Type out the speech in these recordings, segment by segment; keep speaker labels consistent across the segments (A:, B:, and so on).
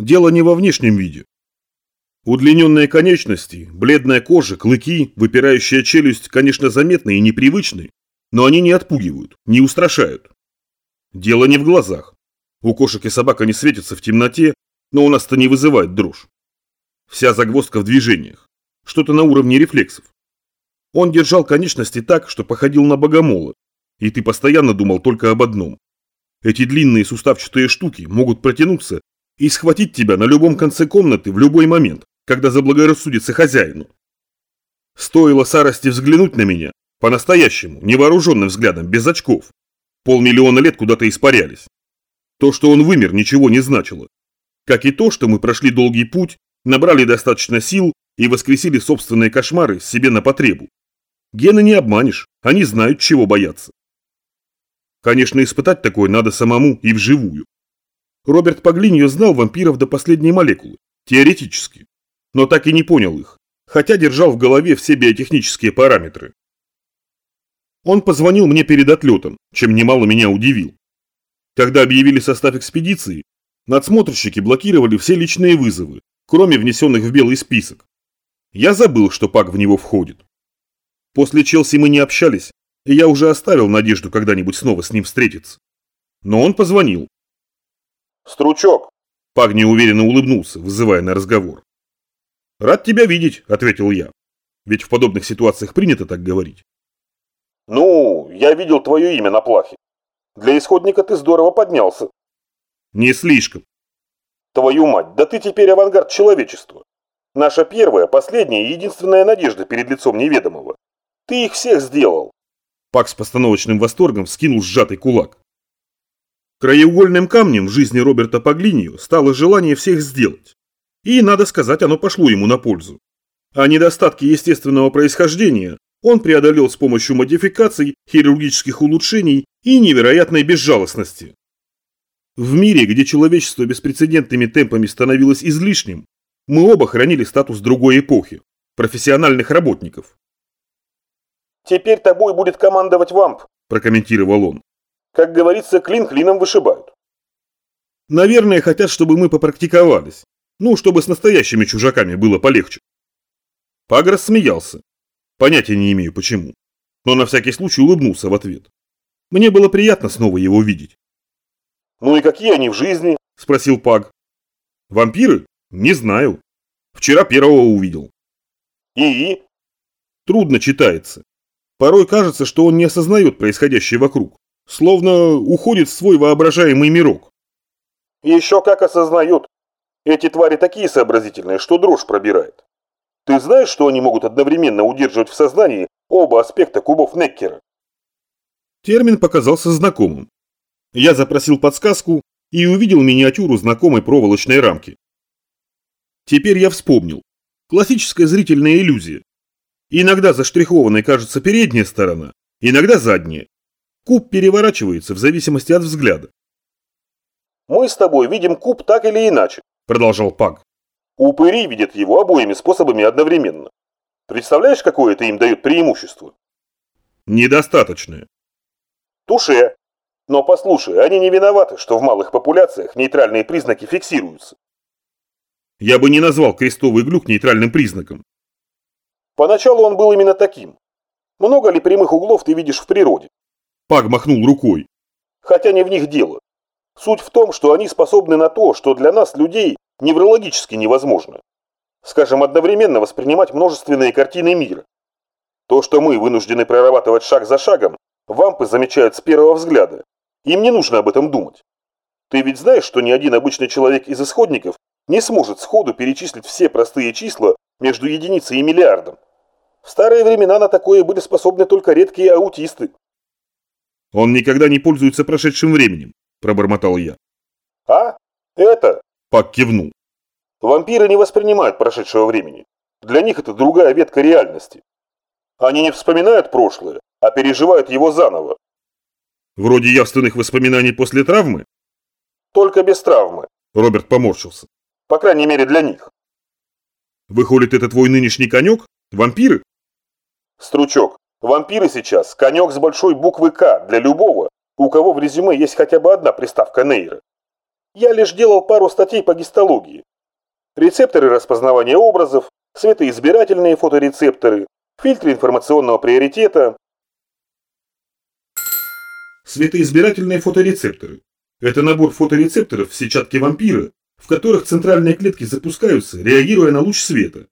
A: Дело не во внешнем виде. Удлиненные конечности, бледная кожа, клыки, выпирающая челюсть, конечно, заметны и непривычны, но они не отпугивают, не устрашают. Дело не в глазах. У кошек и собак они светятся в темноте, но у нас-то не вызывает дрожь. Вся загвоздка в движениях. Что-то на уровне рефлексов. Он держал конечности так, что походил на богомола, и ты постоянно думал только об одном. Эти длинные суставчатые штуки могут протянуться и схватить тебя на любом конце комнаты в любой момент, когда заблагорассудится хозяину. Стоило Сарости взглянуть на меня, по-настоящему, невооруженным взглядом, без очков. Полмиллиона лет куда-то испарялись. То, что он вымер, ничего не значило. Как и то, что мы прошли долгий путь, набрали достаточно сил и воскресили собственные кошмары себе на потребу. Гены не обманешь, они знают, чего бояться. Конечно, испытать такое надо самому и вживую. Роберт Паглиньо знал вампиров до последней молекулы, теоретически, но так и не понял их, хотя держал в голове все биотехнические параметры. Он позвонил мне перед отлетом, чем немало меня удивил. Когда объявили состав экспедиции, надсмотрщики блокировали все личные вызовы, кроме внесенных в белый список. Я забыл, что Пак в него входит. После Челси мы не общались, и я уже оставил надежду когда-нибудь снова с ним встретиться. Но он позвонил.
B: «Стручок!»
A: Паг неуверенно улыбнулся, вызывая на разговор. «Рад тебя видеть», — ответил я. Ведь в подобных ситуациях принято так говорить.
B: «Ну, я видел твое имя на плахе. Для исходника ты здорово поднялся».
A: «Не слишком».
B: «Твою мать, да ты теперь авангард человечества. Наша первая, последняя и единственная надежда перед лицом неведомого. Ты их всех сделал.
A: Пак с постановочным восторгом скинул сжатый кулак. Краеугольным камнем в жизни Роберта Паглинию стало желание всех сделать. И, надо сказать, оно пошло ему на пользу. А недостатки естественного происхождения он преодолел с помощью модификаций, хирургических улучшений и невероятной безжалостности. В мире, где человечество беспрецедентными темпами становилось излишним, мы оба хранили статус другой эпохи – профессиональных работников.
B: «Теперь тобой будет командовать вамп», – прокомментировал он. «Как говорится, клин клином вышибают».
A: «Наверное, хотят, чтобы мы попрактиковались. Ну, чтобы с настоящими чужаками было полегче». Пагрос смеялся. Понятия не имею почему. Но на всякий случай улыбнулся в ответ. Мне было приятно снова его видеть.
B: «Ну и какие они в жизни?»
A: – спросил Паг. «Вампиры? Не знаю. Вчера первого увидел».
B: «И?»
A: Трудно читается. Порой кажется, что он не осознает происходящее вокруг, словно уходит в свой воображаемый мирок.
B: Еще как осознают. Эти твари такие сообразительные, что дрожь пробирает. Ты знаешь, что они могут одновременно удерживать в сознании оба аспекта кубов Неккера?
A: Термин показался знакомым. Я запросил подсказку и увидел миниатюру знакомой проволочной рамки. Теперь я вспомнил. Классическая зрительная иллюзия. Иногда заштрихованной кажется передняя сторона, иногда задняя. Куб переворачивается в зависимости от взгляда.
B: «Мы с тобой видим куб так или иначе», – продолжал Паг. «Упыри видят его обоими способами одновременно. Представляешь, какое это им дает преимущество?»
A: «Недостаточное».
B: «Туше. Но послушай, они не виноваты, что в малых популяциях нейтральные признаки фиксируются».
A: «Я бы не назвал крестовый глюк нейтральным признаком.
B: Поначалу он был именно таким. Много ли прямых углов ты видишь в природе?
A: Паг махнул рукой.
B: Хотя не в них дело. Суть в том, что они способны на то, что для нас, людей, неврологически невозможно. Скажем, одновременно воспринимать множественные картины мира. То, что мы вынуждены прорабатывать шаг за шагом, вампы замечают с первого взгляда. Им не нужно об этом думать. Ты ведь знаешь, что ни один обычный человек из исходников не сможет сходу перечислить все простые числа между единицей и миллиардом. В старые времена на такое были способны только редкие аутисты.
A: Он никогда не пользуется прошедшим временем, пробормотал я.
B: А? Это?
A: Пак кивнул.
B: Вампиры не воспринимают прошедшего времени. Для них это другая ветка реальности. Они не вспоминают прошлое, а переживают его заново.
A: Вроде явственных воспоминаний после травмы?
B: Только без травмы.
A: Роберт поморщился.
B: По крайней мере для них.
A: Выходит, это твой нынешний конек? Вампиры?
B: Стручок, вампиры сейчас конек с большой буквы «К» для любого, у кого в резюме есть хотя бы одна приставка Нейра. Я лишь делал пару статей по гистологии. Рецепторы распознавания образов, светоизбирательные фоторецепторы, фильтры информационного приоритета.
A: Светоизбирательные фоторецепторы. Это набор фоторецепторов в сетчатке вампира, в которых центральные клетки запускаются, реагируя на луч света,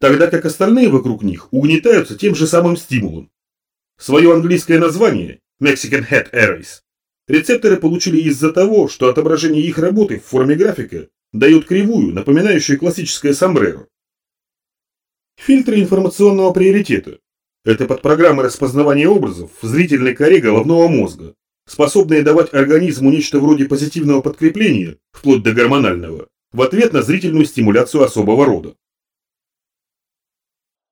A: тогда как остальные вокруг них угнетаются тем же самым стимулом. Свое английское название Mexican Head Arrays рецепторы получили из-за того, что отображение их работы в форме графика дает кривую, напоминающую классическое сомбреро. Фильтры информационного приоритета – это подпрограммы распознавания образов в зрительной коре головного мозга, способные давать организму нечто вроде позитивного подкрепления, вплоть до гормонального, в ответ на зрительную стимуляцию особого рода.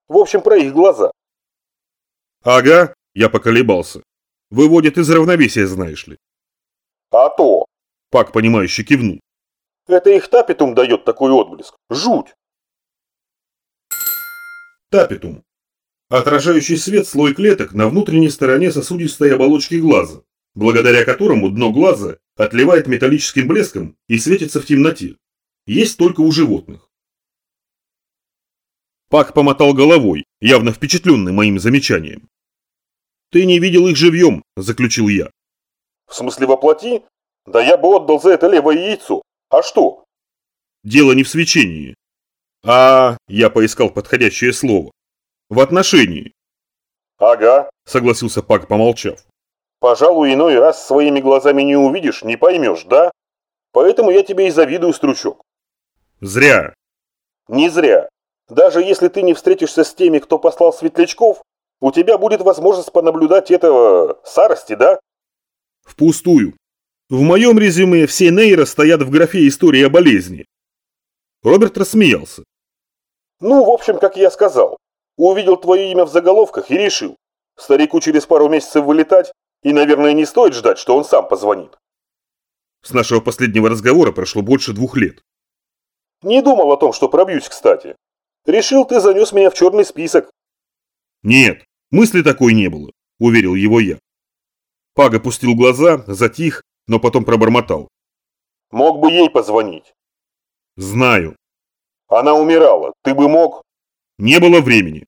B: В общем, про их глаза.
A: Ага, я поколебался. Выводит из равновесия, знаешь ли.
B: А то.
A: Пак, понимающе кивнул.
B: Это их тапитум дает такой отблеск. Жуть.
A: Тапитум. Отражающий свет слой клеток на внутренней стороне сосудистой оболочки глаза, благодаря которому дно глаза отливает металлическим блеском и светится в темноте. Есть только у животных. Пак помотал головой, явно впечатленный моим замечанием. «Ты не видел их живьем», – заключил я.
B: «В смысле воплоти? Да я бы отдал за это левое яйцо. А что?»
A: «Дело не в свечении. А, я поискал подходящее слово. В отношении».
B: «Ага», –
A: согласился Пак, помолчав.
B: Пожалуй, иной раз своими глазами не увидишь, не поймешь, да? Поэтому я тебе и завидую, Стручок.
A: Зря.
B: Не зря. Даже если ты не встретишься с теми, кто послал светлячков, у тебя будет возможность понаблюдать этого Сарости, да?
A: Впустую. В моем резюме все нейро стоят в графе «История болезни». Роберт рассмеялся.
B: Ну, в общем, как я сказал. Увидел твое имя в заголовках и решил. Старику через пару месяцев вылетать, и, наверное, не стоит ждать, что он сам позвонит.
A: С нашего последнего разговора прошло больше двух лет.
B: Не думал о том, что пробьюсь, кстати. Решил, ты занес меня в черный список.
A: Нет, мысли такой не было, уверил его я. Паг опустил глаза, затих, но потом пробормотал.
B: Мог бы ей позвонить.
A: Знаю.
B: Она умирала, ты бы мог?
A: Не было времени.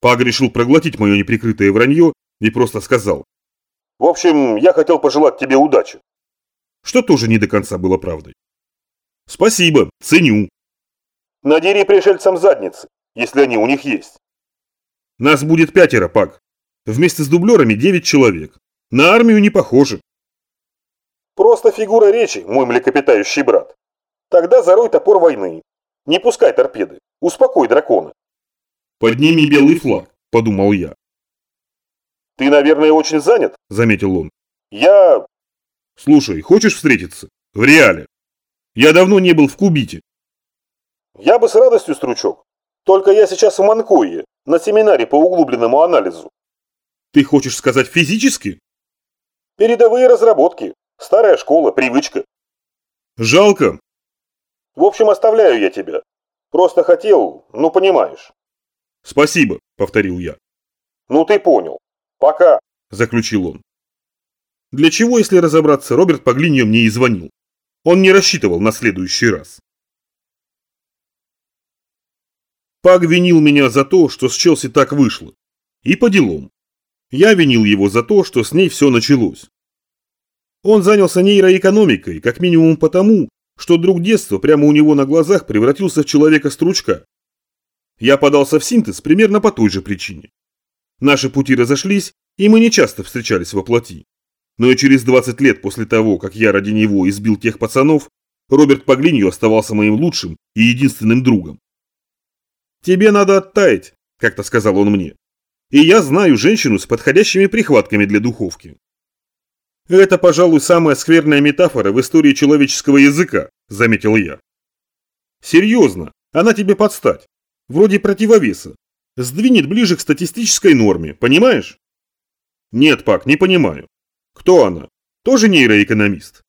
A: Паг решил проглотить мое неприкрытое вранье и просто сказал.
B: В общем, я хотел пожелать тебе удачи.
A: Что тоже не до конца было правдой. Спасибо, ценю.
B: Надери пришельцам задницы, если они у них есть.
A: Нас будет пятеро, Пак. Вместе с дублерами девять человек. На армию не похоже.
B: Просто фигура речи, мой млекопитающий брат. Тогда зарой топор войны. Не пускай торпеды. Успокой дракона.
A: Подними белый флаг, подумал я.
B: «Ты, наверное, очень занят?»
A: – заметил он.
B: «Я...»
A: «Слушай, хочешь встретиться? В реале. Я давно не был в Кубите».
B: «Я бы с радостью, Стручок. Только я сейчас в Манкое, на семинаре по углубленному анализу».
A: «Ты хочешь сказать физически?»
B: «Передовые разработки. Старая школа, привычка».
A: «Жалко».
B: «В общем, оставляю я тебя. Просто хотел, ну понимаешь».
A: «Спасибо», — повторил я.
B: «Ну ты понял. «Пока», –
A: заключил он. Для чего, если разобраться, Роберт Паглиньо мне и звонил? Он не рассчитывал на следующий раз. Паг винил меня за то, что с Челси так вышло. И по делам. Я винил его за то, что с ней все началось. Он занялся нейроэкономикой, как минимум потому, что друг детства прямо у него на глазах превратился в человека-стручка. Я подался в синтез примерно по той же причине. Наши пути разошлись, и мы не часто встречались во плоти. Но и через 20 лет после того, как я ради него избил тех пацанов, Роберт Паглиньо оставался моим лучшим и единственным другом. «Тебе надо оттаять», – как-то сказал он мне. «И я знаю женщину с подходящими прихватками для духовки». «Это, пожалуй, самая скверная метафора в истории человеческого языка», – заметил я. «Серьезно, она тебе подстать. Вроде противовеса, сдвинет ближе к статистической норме, понимаешь? Нет, Пак, не понимаю. Кто она? Тоже нейроэкономист?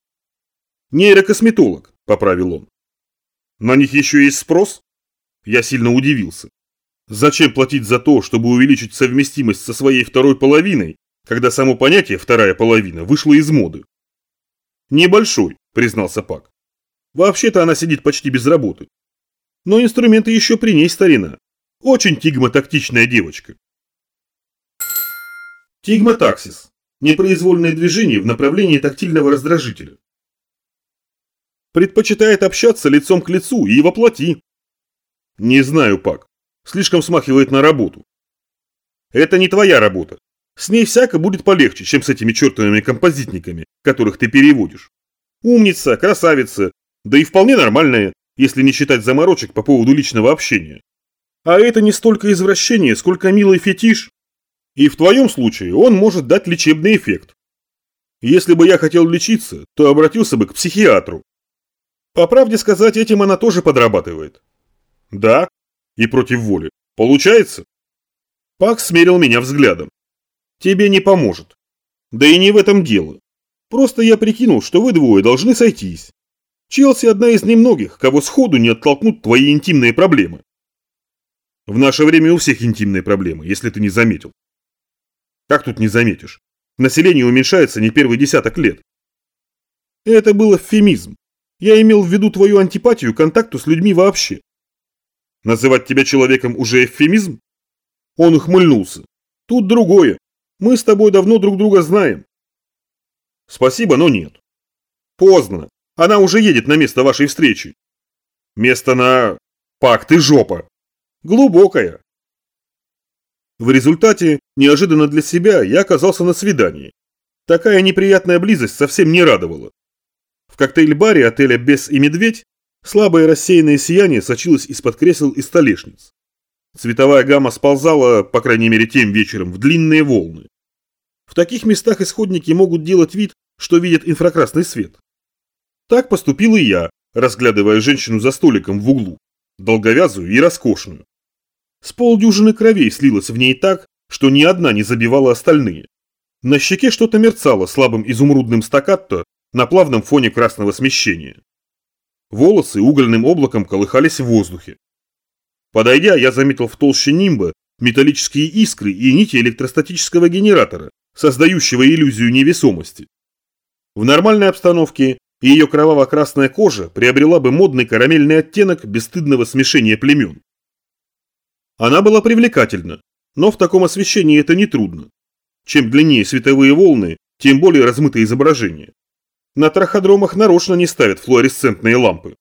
A: Нейрокосметолог, поправил он. На них еще есть спрос? Я сильно удивился. Зачем платить за то, чтобы увеличить совместимость со своей второй половиной, когда само понятие «вторая половина» вышло из моды? Небольшой, признался Пак. Вообще-то она сидит почти без работы. Но инструменты еще при ней старина. Очень тигмотактичная девочка. Тигмотаксис. Непроизвольное движение в направлении тактильного раздражителя. Предпочитает общаться лицом к лицу и воплоти. Не знаю, Пак. Слишком смахивает на работу. Это не твоя работа. С ней всяко будет полегче, чем с этими чертовыми композитниками, которых ты переводишь. Умница, красавица, да и вполне нормальная, если не считать заморочек по поводу личного общения. А это не столько извращение, сколько милый фетиш. И в твоем случае он может дать лечебный эффект. Если бы я хотел лечиться, то обратился бы к психиатру. По правде сказать, этим она тоже подрабатывает. Да, и против воли. Получается? Пак смерил меня взглядом. Тебе не поможет. Да и не в этом дело. Просто я прикинул, что вы двое должны сойтись. Челси одна из немногих, кого сходу не оттолкнут твои интимные проблемы. В наше время у всех интимные проблемы, если ты не заметил. Как тут не заметишь? Население уменьшается не первый десяток лет. Это был эвфемизм. Я имел в виду твою антипатию к контакту с людьми вообще. Называть тебя человеком уже эвфемизм? Он ухмыльнулся. Тут другое. Мы с тобой давно друг друга знаем. Спасибо, но нет. Поздно. Она уже едет на место вашей встречи. Место на... Пак, ты жопа. Глубокая. В результате, неожиданно для себя, я оказался на свидании. Такая неприятная близость совсем не радовала. В коктейль-баре отеля «Бес и медведь» слабое рассеянное сияние сочилось из-под кресел и столешниц. Цветовая гамма сползала, по крайней мере тем вечером, в длинные волны. В таких местах исходники могут делать вид, что видят инфракрасный свет. Так поступил и я, разглядывая женщину за столиком в углу, долговязую и роскошную. С полдюжины кровей слилось в ней так, что ни одна не забивала остальные. На щеке что-то мерцало слабым изумрудным стаккато на плавном фоне красного смещения. Волосы угольным облаком колыхались в воздухе. Подойдя, я заметил в толще нимба металлические искры и нити электростатического генератора, создающего иллюзию невесомости. В нормальной обстановке ее кроваво-красная кожа приобрела бы модный карамельный оттенок бесстыдного смешения племен. Она была привлекательна, но в таком освещении это нетрудно. Чем длиннее световые волны, тем более размытое изображение. На траходромах нарочно не ставят флуоресцентные лампы.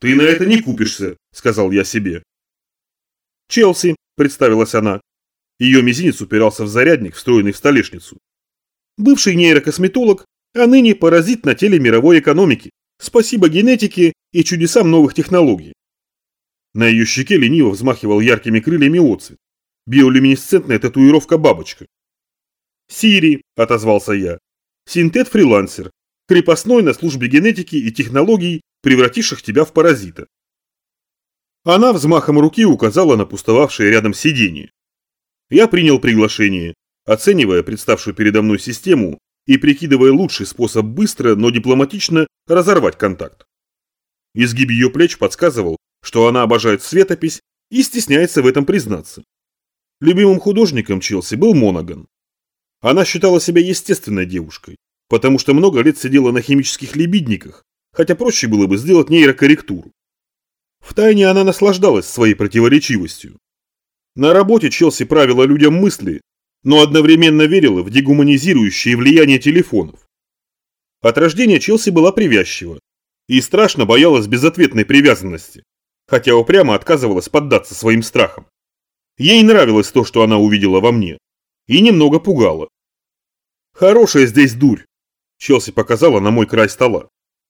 A: «Ты на это не купишься», – сказал я себе. «Челси», – представилась она. Ее мизинец упирался в зарядник, встроенный в столешницу. Бывший нейрокосметолог, а ныне паразит на теле мировой экономики. Спасибо генетике и чудесам новых технологий. На ее щеке лениво взмахивал яркими крыльями отцвет. Биолюминесцентная татуировка бабочка. «Сири», – отозвался я. «Синтет-фрилансер. Крепостной на службе генетики и технологий, превративших тебя в паразита». Она взмахом руки указала на пустовавшее рядом сиденье. Я принял приглашение, оценивая представшую передо мной систему и прикидывая лучший способ быстро, но дипломатично разорвать контакт. Изгиб ее плеч подсказывал, что она обожает светопись и стесняется в этом признаться. Любимым художником Челси был Монаган. Она считала себя естественной девушкой, потому что много лет сидела на химических лебидниках, хотя проще было бы сделать нейрокорректуру. Втайне она наслаждалась своей противоречивостью. На работе Челси правила людям мысли, но одновременно верила в дегуманизирующее влияние телефонов. От рождения Челси была привязчива и страшно боялась безответной привязанности хотя упрямо отказывалась поддаться своим страхам. Ей нравилось то, что она увидела во мне, и немного пугало. «Хорошая здесь дурь», – Челси показала на мой край стола.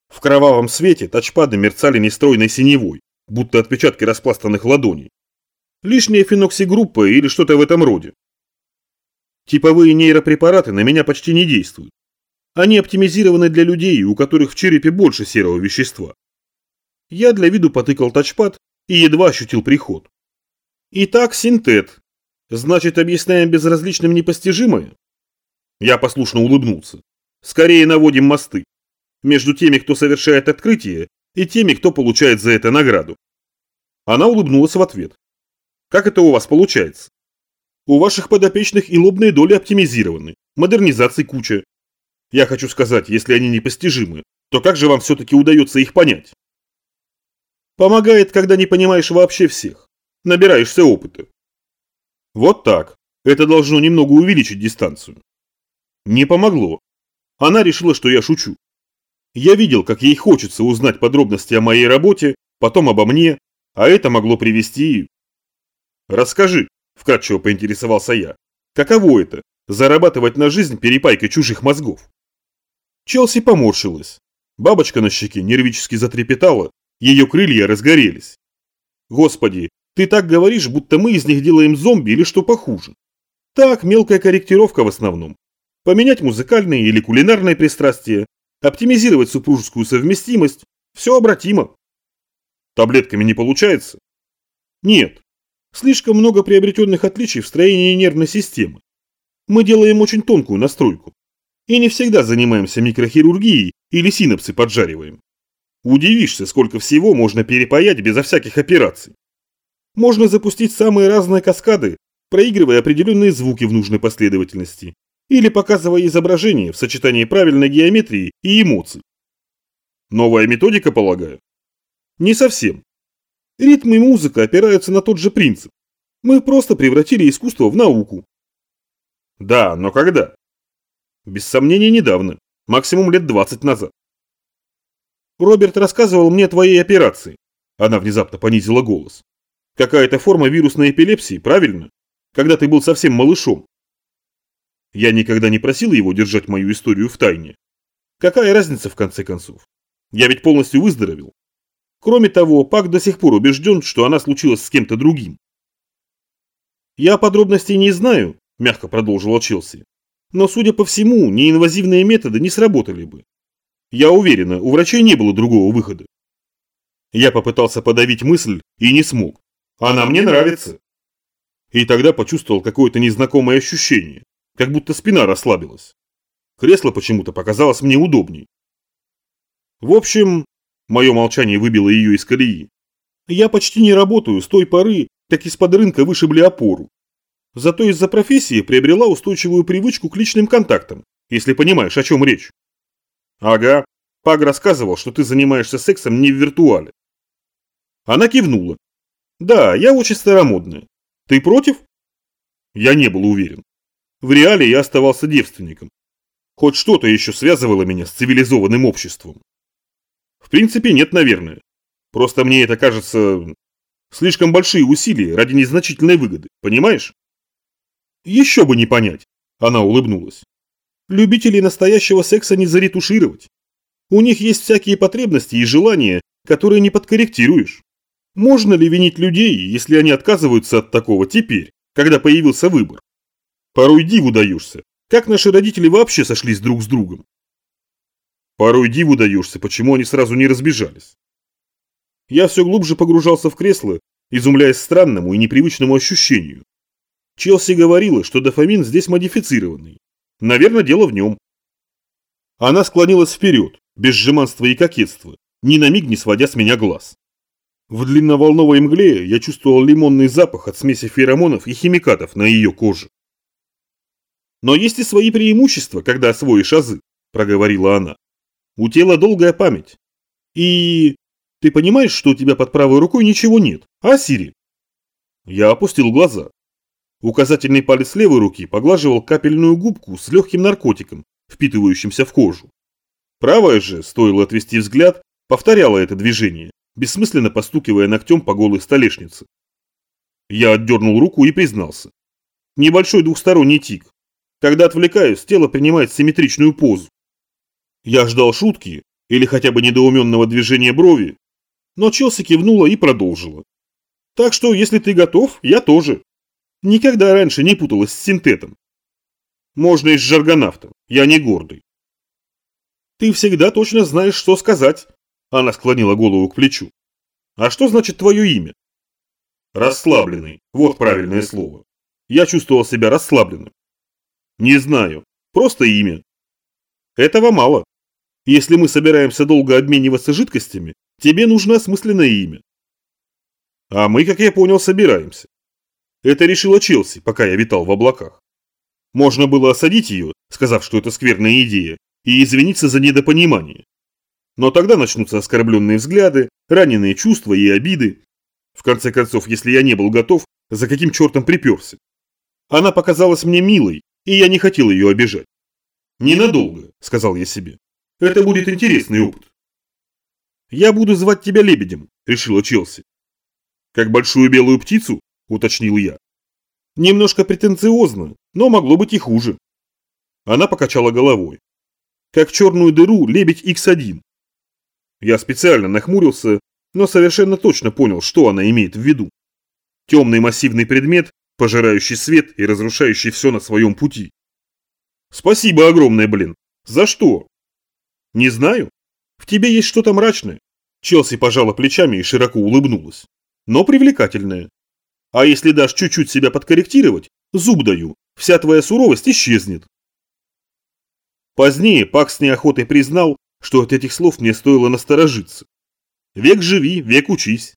A: В кровавом свете тачпады мерцали нестройной синевой, будто отпечатки распластанных ладоней. Лишняя феноксигруппа или что-то в этом роде. Типовые нейропрепараты на меня почти не действуют. Они оптимизированы для людей, у которых в черепе больше серого вещества. Я для виду потыкал тачпад и едва ощутил приход. Итак, синтет. Значит, объясняем безразличным непостижимое? Я послушно улыбнулся. Скорее наводим мосты. Между теми, кто совершает открытие, и теми, кто получает за это награду. Она улыбнулась в ответ. Как это у вас получается? У ваших подопечных и лобные доли оптимизированы, модернизаций куча. Я хочу сказать, если они непостижимы, то как же вам все-таки удается их понять? Помогает, когда не понимаешь вообще всех. Набираешься опыта. Вот так. Это должно немного увеличить дистанцию. Не помогло. Она решила, что я шучу. Я видел, как ей хочется узнать подробности о моей работе, потом обо мне, а это могло привести... Расскажи, вкратчиво поинтересовался я, каково это – зарабатывать на жизнь перепайкой чужих мозгов? Челси поморщилась. Бабочка на щеке нервически затрепетала, ее крылья разгорелись. Господи, ты так говоришь, будто мы из них делаем зомби или что похуже. Так, мелкая корректировка в основном. Поменять музыкальные или кулинарные пристрастия, оптимизировать супружескую совместимость. Все обратимо. Таблетками не получается? Нет. Слишком много приобретенных отличий в строении нервной системы. Мы делаем очень тонкую настройку. И не всегда занимаемся микрохирургией или синапсы поджариваем. Удивишься, сколько всего можно перепаять безо всяких операций. Можно запустить самые разные каскады, проигрывая определенные звуки в нужной последовательности, или показывая изображение в сочетании правильной геометрии и эмоций. Новая методика, полагаю? Не совсем. Ритм и музыка опираются на тот же принцип. Мы просто превратили искусство в науку. Да, но когда? Без сомнения, недавно. Максимум лет 20 назад. Роберт рассказывал мне о твоей операции. Она внезапно понизила голос. Какая-то форма вирусной эпилепсии, правильно? Когда ты был совсем малышом. Я никогда не просил его держать мою историю в тайне. Какая разница в конце концов? Я ведь полностью выздоровел. Кроме того, Пак до сих пор убежден, что она случилась с кем-то другим. Я подробностей не знаю, мягко продолжила Челси. Но, судя по всему, неинвазивные методы не сработали бы. Я уверена, у врачей не было другого выхода. Я попытался подавить мысль и не смог. Она мне нравится. И тогда почувствовал какое-то незнакомое ощущение, как будто спина расслабилась. Кресло почему-то показалось мне удобней. В общем, мое молчание выбило ее из колеи. Я почти не работаю с той поры, как из-под рынка вышибли опору. Зато из-за профессии приобрела устойчивую привычку к личным контактам, если понимаешь, о чем речь. Ага, Паг рассказывал, что ты занимаешься сексом не в виртуале. Она кивнула. Да, я очень старомодная. Ты против? Я не был уверен. В реале я оставался девственником. Хоть что-то еще связывало меня с цивилизованным обществом. В принципе, нет, наверное. Просто мне это кажется... Слишком большие усилия ради незначительной выгоды, понимаешь? Еще бы не понять, она улыбнулась. Любителей настоящего секса не заретушировать. У них есть всякие потребности и желания, которые не подкорректируешь. Можно ли винить людей, если они отказываются от такого теперь, когда появился выбор? Порой диву даешься, как наши родители вообще сошлись друг с другом. Порой диву даешься, почему они сразу не разбежались. Я все глубже погружался в кресло, изумляясь странному и непривычному ощущению. Челси говорила, что дофамин здесь модифицированный. Наверное, дело в нем. Она склонилась вперед, без жеманства и кокетства, ни на миг не сводя с меня глаз. В длинноволновой мгле я чувствовал лимонный запах от смеси феромонов и химикатов на ее коже. «Но есть и свои преимущества, когда освоишь азы», – проговорила она. «У тела долгая память. И... ты понимаешь, что у тебя под правой рукой ничего нет, а, Сири?» Я опустил глаза. Указательный палец левой руки поглаживал капельную губку с легким наркотиком, впитывающимся в кожу. Правая же, стоило отвести взгляд, повторяла это движение, бессмысленно постукивая ногтем по голой столешнице. Я отдернул руку и признался. Небольшой двухсторонний тик. Когда отвлекаюсь, тело принимает симметричную позу. Я ждал шутки или хотя бы недоуменного движения брови, но Челси кивнула и продолжила. Так что, если ты готов, я тоже. Никогда раньше не путалась с синтетом. Можно и с жаргонавтом, я не гордый. Ты всегда точно знаешь, что сказать. Она склонила голову к плечу. А что значит твое имя? Расслабленный, вот правильное слово. Я чувствовал себя расслабленным. Не знаю, просто имя. Этого мало. Если мы собираемся долго обмениваться жидкостями, тебе нужно осмысленное имя. А мы, как я понял, собираемся. Это решила Челси, пока я витал в облаках. Можно было осадить ее, сказав, что это скверная идея, и извиниться за недопонимание. Но тогда начнутся оскорбленные взгляды, раненые чувства и обиды. В конце концов, если я не был готов, за каким чертом приперся? Она показалась мне милой, и я не хотел ее обижать. «Ненадолго», — сказал я себе. «Это будет интересный опыт». «Я буду звать тебя Лебедем», — решила Челси. «Как большую белую птицу?» — уточнил я. «Немножко претенциозно, но могло быть и хуже». Она покачала головой. «Как черную дыру лебедь X1». Я специально нахмурился, но совершенно точно понял, что она имеет в виду. Темный массивный предмет, пожирающий свет и разрушающий все на своем пути. Спасибо огромное, блин. За что? Не знаю. В тебе есть что-то мрачное. Челси пожала плечами и широко улыбнулась. Но привлекательное. А если дашь чуть-чуть себя подкорректировать, зуб даю, вся твоя суровость исчезнет. Позднее Пак с неохотой признал, что от этих слов мне стоило насторожиться. Век живи, век учись.